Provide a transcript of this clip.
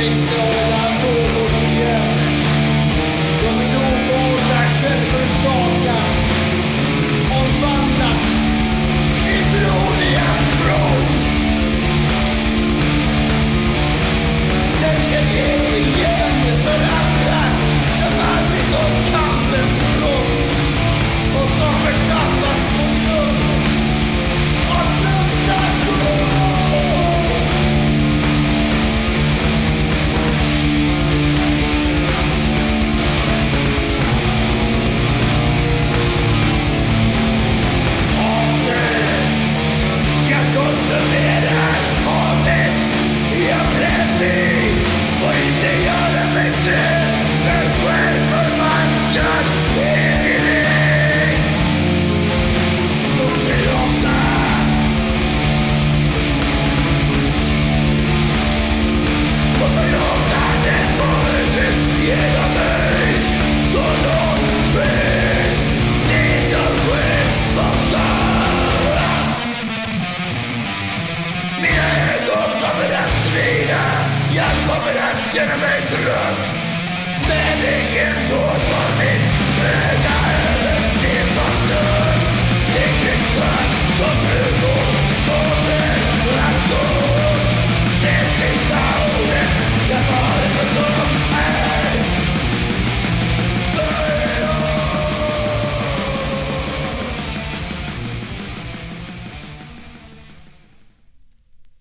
getting no jeg kjenner meg trøtt. Meningen går for mitt, men